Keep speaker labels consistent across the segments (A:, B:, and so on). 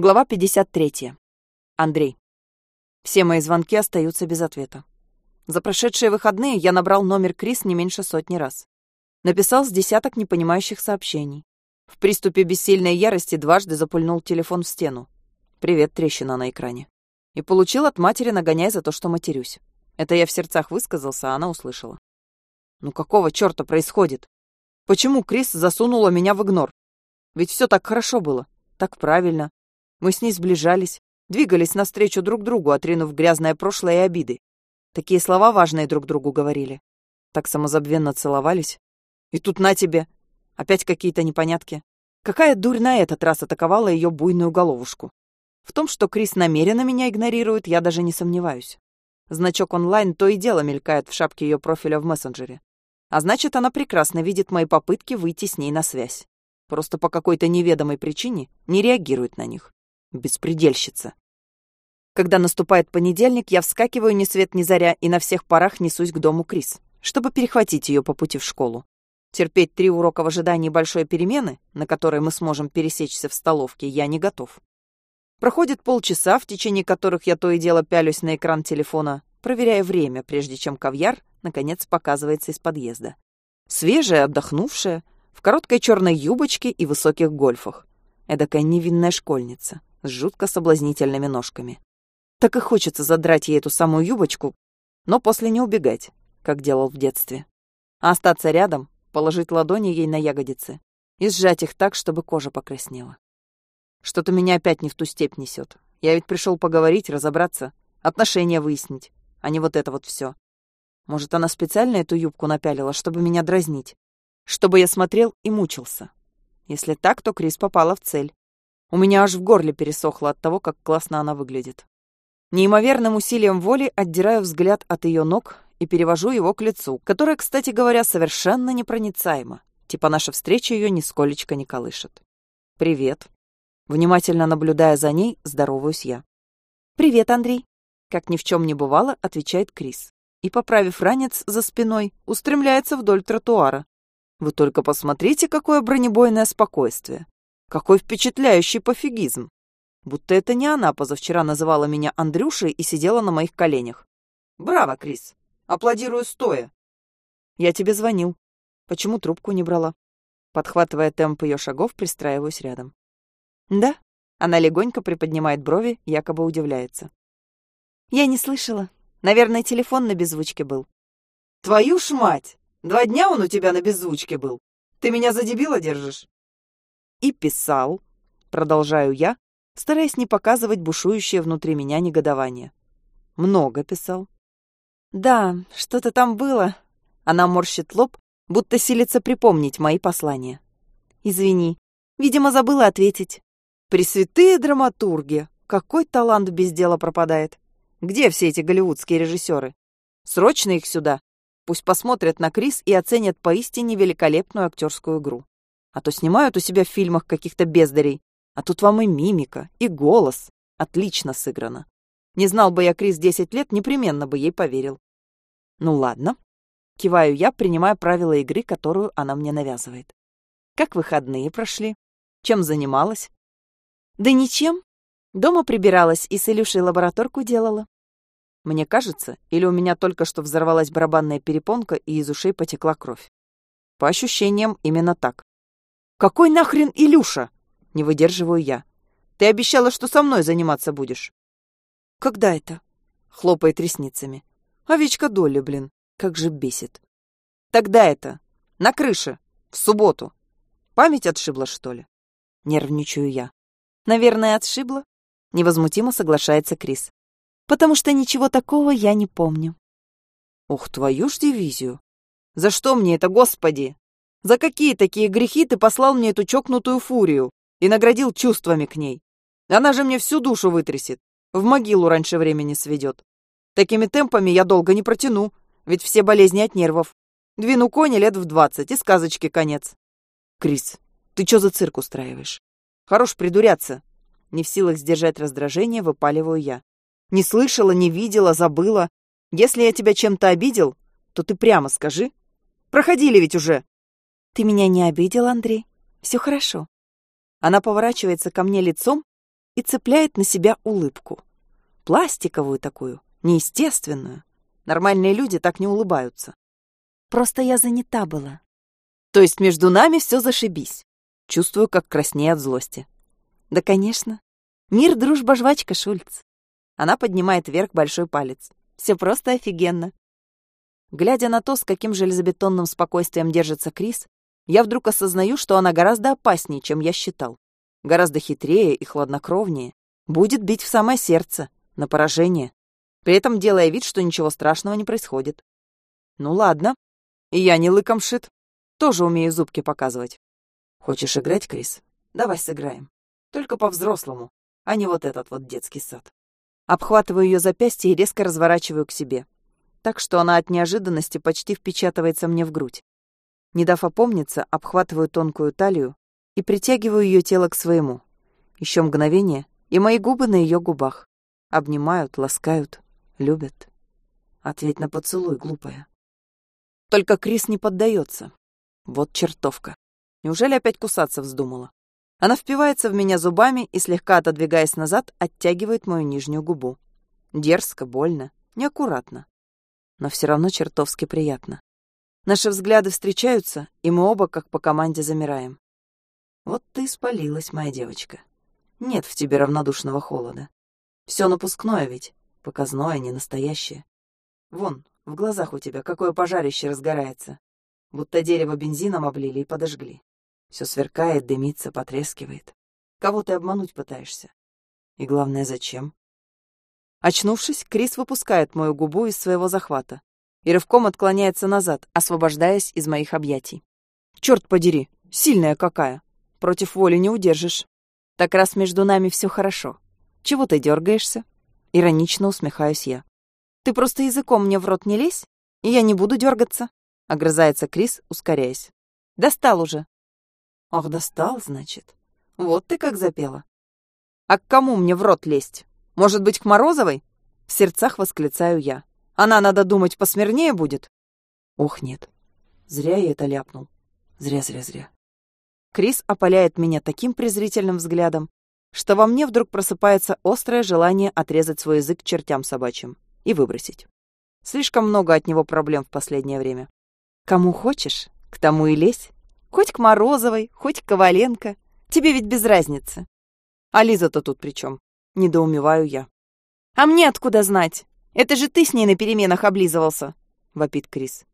A: Глава 53. Андрей. Все мои звонки остаются без ответа. За прошедшие выходные я набрал номер Крис не меньше сотни раз. Написал с десяток непонимающих сообщений. В приступе бессильной ярости дважды запульнул телефон в стену. Привет, трещина на экране. И получил от матери нагоняй за то, что матерюсь. Это я в сердцах высказался, а она услышала. Ну какого чёрта происходит? Почему Крис засунула меня в игнор? Ведь все так хорошо было, так правильно, мы с ней сближались, двигались навстречу друг другу, отринув грязное прошлое и обиды. Такие слова важные друг другу говорили. Так самозабвенно целовались. И тут на тебе. Опять какие-то непонятки. Какая дурь на этот раз атаковала ее буйную головушку. В том, что Крис намеренно меня игнорирует, я даже не сомневаюсь. Значок онлайн то и дело мелькает в шапке ее профиля в мессенджере. А значит, она прекрасно видит мои попытки выйти с ней на связь. Просто по какой-то неведомой причине не реагирует на них. Беспредельщица. Когда наступает понедельник, я вскакиваю ни свет ни заря и на всех парах несусь к дому Крис, чтобы перехватить ее по пути в школу. Терпеть три урока в ожидании большой перемены, на которой мы сможем пересечься в столовке, я не готов. Проходит полчаса, в течение которых я то и дело пялюсь на экран телефона, проверяя время, прежде чем кавьяр, наконец, показывается из подъезда. Свежая, отдохнувшая, в короткой черной юбочке и высоких гольфах. Эдакая невинная школьница с жутко соблазнительными ножками. Так и хочется задрать ей эту самую юбочку, но после не убегать, как делал в детстве. А остаться рядом, положить ладони ей на ягодицы и сжать их так, чтобы кожа покраснела. Что-то меня опять не в ту степь несет. Я ведь пришел поговорить, разобраться, отношения выяснить, а не вот это вот все. Может, она специально эту юбку напялила, чтобы меня дразнить? Чтобы я смотрел и мучился? Если так, то Крис попала в цель. У меня аж в горле пересохло от того, как классно она выглядит. Неимоверным усилием воли отдираю взгляд от ее ног и перевожу его к лицу, которое, кстати говоря, совершенно непроницаемо. Типа наша встреча ее нисколечко не колышет. «Привет». Внимательно наблюдая за ней, здороваюсь я. «Привет, Андрей». Как ни в чем не бывало, отвечает Крис. И, поправив ранец за спиной, устремляется вдоль тротуара. Вы только посмотрите, какое бронебойное спокойствие. Какой впечатляющий пофигизм. Будто это не она позавчера называла меня Андрюшей и сидела на моих коленях. Браво, Крис. Аплодирую стоя. Я тебе звонил. Почему трубку не брала? Подхватывая темп ее шагов, пристраиваюсь рядом. Да? Она легонько приподнимает брови, якобы удивляется. Я не слышала. Наверное, телефон на беззвучке был. Твою ж мать! Два дня он у тебя на беззвучке был. Ты меня за дебила держишь? И писал, продолжаю я, стараясь не показывать бушующее внутри меня негодование. Много писал. Да, что-то там было. Она морщит лоб, будто силится припомнить мои послания. Извини, видимо, забыла ответить. Пресвятые драматурги, какой талант без дела пропадает. Где все эти голливудские режиссеры? Срочно их сюда. Пусть посмотрят на Крис и оценят поистине великолепную актерскую игру. А то снимают у себя в фильмах каких-то бездарей. А тут вам и мимика, и голос. Отлично сыграно. Не знал бы я Крис 10 лет, непременно бы ей поверил. Ну ладно. Киваю я, принимая правила игры, которую она мне навязывает. Как выходные прошли? Чем занималась? Да ничем. Дома прибиралась и с Илюшей лабораторку делала. Мне кажется, или у меня только что взорвалась барабанная перепонка и из ушей потекла кровь. По ощущениям, именно так. «Какой нахрен Илюша?» — не выдерживаю я. «Ты обещала, что со мной заниматься будешь». «Когда это?» — хлопает ресницами. «Овечка Долли, блин, как же бесит». «Тогда это, на крыше, в субботу. Память отшибла, что ли?» Нервничаю я. «Наверное, отшибла?» — невозмутимо соглашается Крис. «Потому что ничего такого я не помню». «Ух, твою ж дивизию! За что мне это, господи?» За какие такие грехи ты послал мне эту чокнутую фурию и наградил чувствами к ней? Она же мне всю душу вытрясет, в могилу раньше времени сведет. Такими темпами я долго не протяну, ведь все болезни от нервов. Двину кони лет в двадцать, и сказочки конец. Крис, ты что за цирк устраиваешь? Хорош придуряться. Не в силах сдержать раздражение, выпаливаю я. Не слышала, не видела, забыла. Если я тебя чем-то обидел, то ты прямо скажи. Проходили ведь уже. Ты меня не обидел, Андрей? Все хорошо. Она поворачивается ко мне лицом и цепляет на себя улыбку. Пластиковую такую, неестественную. Нормальные люди так не улыбаются. Просто я занята была. То есть между нами все зашибись. Чувствую, как краснею от злости. Да, конечно. Мир, дружба, жвачка, Шульц. Она поднимает вверх большой палец. Все просто офигенно. Глядя на то, с каким железобетонным спокойствием держится Крис, я вдруг осознаю, что она гораздо опаснее, чем я считал. Гораздо хитрее и хладнокровнее. Будет бить в самое сердце, на поражение. При этом делая вид, что ничего страшного не происходит. Ну ладно. И я не лыком шит. Тоже умею зубки показывать. Хочешь играть, Крис? Давай сыграем. Только по-взрослому, а не вот этот вот детский сад. Обхватываю ее запястье и резко разворачиваю к себе. Так что она от неожиданности почти впечатывается мне в грудь. Не дав опомниться, обхватываю тонкую талию и притягиваю ее тело к своему. Еще мгновение, и мои губы на ее губах. Обнимают, ласкают, любят. Ответь на поцелуй, глупая. Только Крис не поддается. Вот чертовка. Неужели опять кусаться вздумала? Она впивается в меня зубами и, слегка отодвигаясь назад, оттягивает мою нижнюю губу. Дерзко, больно, неаккуратно. Но все равно чертовски приятно. Наши взгляды встречаются, и мы оба, как по команде, замираем. Вот ты спалилась, моя девочка. Нет в тебе равнодушного холода. Все напускное ведь, показное, не настоящее. Вон, в глазах у тебя какое пожарище разгорается. Будто дерево бензином облили и подожгли. Все сверкает, дымится, потрескивает. Кого ты обмануть пытаешься? И главное, зачем? Очнувшись, Крис выпускает мою губу из своего захвата и рывком отклоняется назад, освобождаясь из моих объятий. Черт подери, сильная какая! Против воли не удержишь. Так раз между нами все хорошо. Чего ты дергаешься? Иронично усмехаюсь я. Ты просто языком мне в рот не лезь, и я не буду дергаться. Огрызается Крис, ускоряясь. Достал уже. Ох, достал, значит. Вот ты как запела. А к кому мне в рот лезть? Может быть, к Морозовой? В сердцах восклицаю я. Она, надо думать, посмирнее будет? Ох, нет. Зря я это ляпнул. Зря, зря, зря. Крис опаляет меня таким презрительным взглядом, что во мне вдруг просыпается острое желание отрезать свой язык чертям собачьим и выбросить. Слишком много от него проблем в последнее время. Кому хочешь, к тому и лезь. Хоть к Морозовой, хоть к Коваленко. Тебе ведь без разницы. А Лиза-то тут при чем? Недоумеваю я. А мне откуда знать? Это же ты с ней на переменах облизывался, вопит Крис.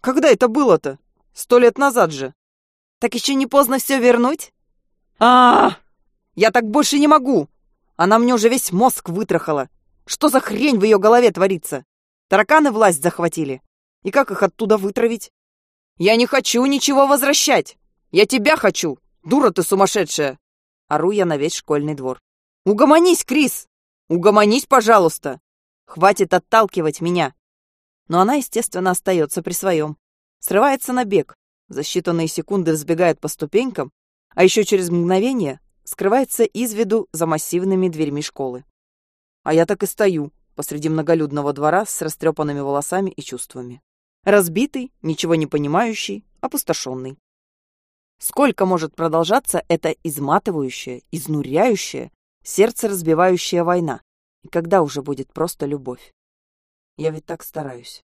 A: Когда это было-то? Сто лет назад же. Так еще не поздно все вернуть? А, -а, а Я так больше не могу! Она мне уже весь мозг вытрахала. Что за хрень в ее голове творится? Тараканы власть захватили. И как их оттуда вытравить? Я не хочу ничего возвращать! Я тебя хочу! Дура ты сумасшедшая!» Ору я на весь школьный двор. «Угомонись, Крис! Угомонись, пожалуйста! Хватит отталкивать меня. Но она, естественно, остается при своем. Срывается на бег, за считанные секунды взбегает по ступенькам, а еще через мгновение скрывается из виду за массивными дверьми школы. А я так и стою посреди многолюдного двора с растрепанными волосами и чувствами. Разбитый, ничего не понимающий, опустошенный. Сколько может продолжаться эта изматывающая, изнуряющая, сердце разбивающая война? И когда уже будет просто любовь? Я ведь так стараюсь.